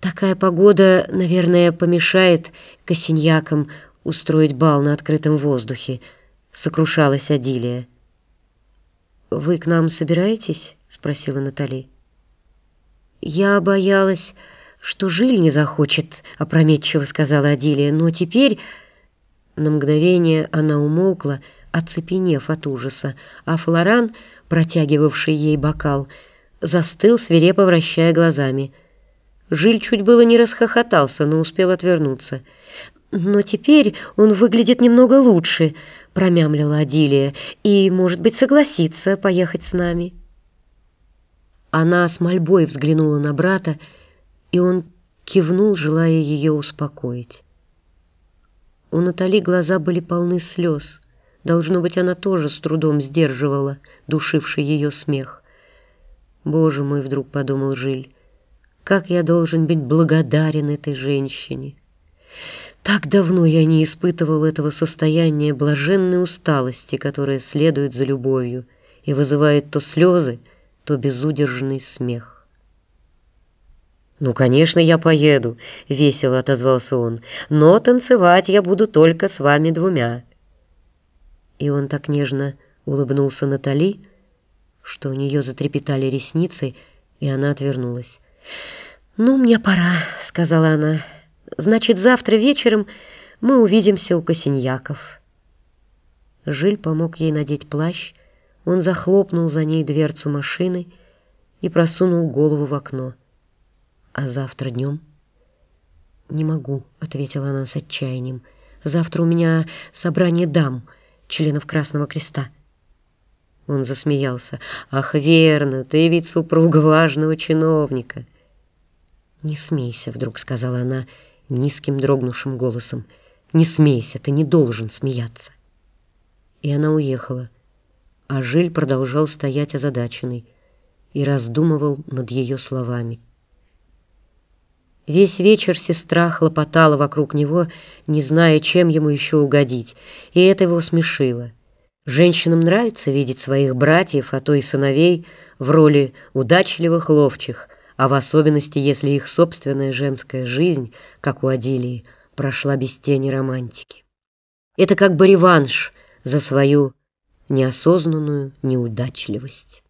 Такая погода, наверное, помешает косиньякам устроить бал на открытом воздухе, сокрушалась Адилия. «Вы к нам собираетесь?» — спросила Натали. «Я боялась, что Жиль не захочет», — опрометчиво сказала Адилия, «но теперь...» На мгновение она умолкла, оцепенев от ужаса, а Флоран, протягивавший ей бокал, застыл, свирепо вращая глазами — Жиль чуть было не расхохотался, но успел отвернуться. «Но теперь он выглядит немного лучше», — промямлила Адилия, «и, может быть, согласится поехать с нами». Она с мольбой взглянула на брата, и он кивнул, желая ее успокоить. У Натали глаза были полны слез. Должно быть, она тоже с трудом сдерживала душивший ее смех. «Боже мой!» — вдруг подумал Жиль. Как я должен быть благодарен этой женщине. Так давно я не испытывал этого состояния блаженной усталости, которая следует за любовью и вызывает то слезы, то безудержный смех. «Ну, конечно, я поеду», — весело отозвался он, «но танцевать я буду только с вами двумя». И он так нежно улыбнулся Натали, что у нее затрепетали ресницы, и она отвернулась. «Ну, мне пора», — сказала она. «Значит, завтра вечером мы увидимся у Косиньяков». Жиль помог ей надеть плащ, он захлопнул за ней дверцу машины и просунул голову в окно. «А завтра днем?» «Не могу», — ответила она с отчаянием. «Завтра у меня собрание дам, членов Красного Креста». Он засмеялся. «Ах, верно, ты ведь супруга важного чиновника». «Не смейся», — вдруг сказала она низким дрогнувшим голосом. «Не смейся, ты не должен смеяться». И она уехала, а Жиль продолжал стоять озадаченный и раздумывал над ее словами. Весь вечер сестра хлопотала вокруг него, не зная, чем ему еще угодить, и это его смешило. Женщинам нравится видеть своих братьев, а то и сыновей, в роли удачливых ловчих, а в особенности, если их собственная женская жизнь, как у Адилии, прошла без тени романтики. Это как бы реванш за свою неосознанную неудачливость.